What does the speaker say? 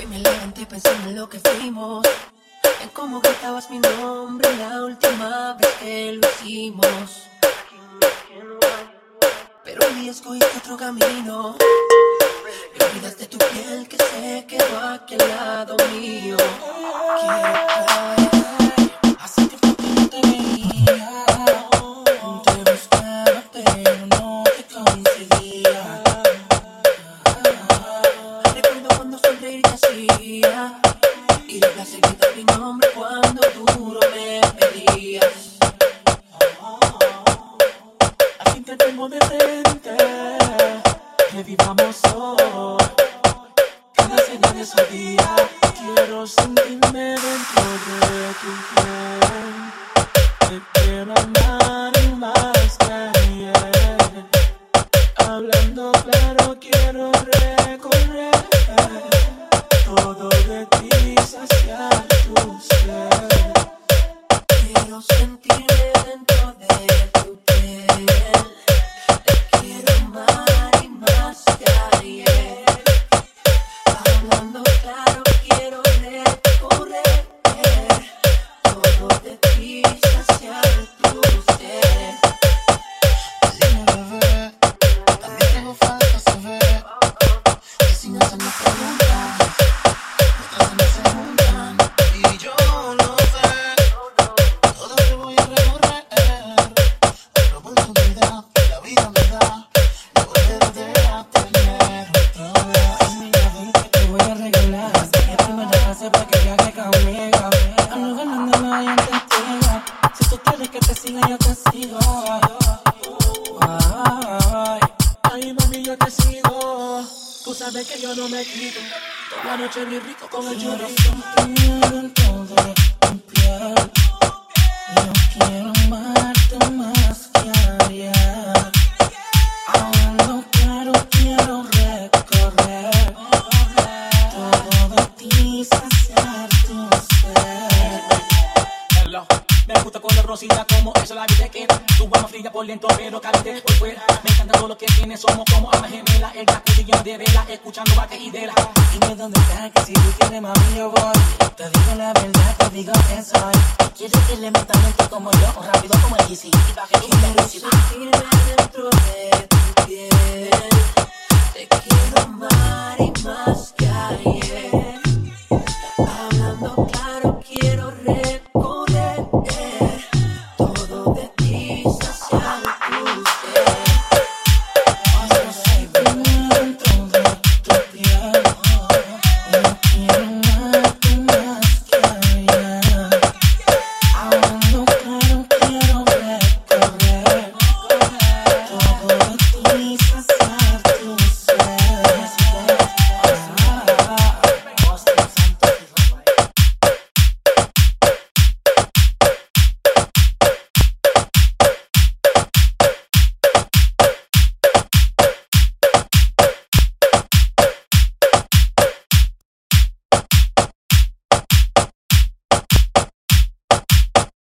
Hoy me levanté pensando en lo que fuimos, en cómo gritabas mi nombre la última vez que lo hicimos. Pero hoy día escogiste otro camino. Y olvidaste tu piel que se quedó aquí al lado mío. Quiero vivamos sabes que yo no me quito la noche bien rico con el Quiero sentir dentro de tu piel. Yo quiero amarte más que ayer. Hablando claro, quiero recorrer todo de ti, saciar tu ser. Me gusta color rosita como eso la vida que Alma fría por dentro pero caliente por fuera Me encanta todo lo que tienes, somos como almas gemelas El jacuzzi lleno de vela, escuchando vaques y de la Dime dónde estás, que si tú quieres, mami, yo voy. Te digo la verdad, te digo que soy. Quieres que le meta lento como yo, o rápido como el Easy. Y baje tu Quiero sentirme dentro de tu piel. Te quiero amar y más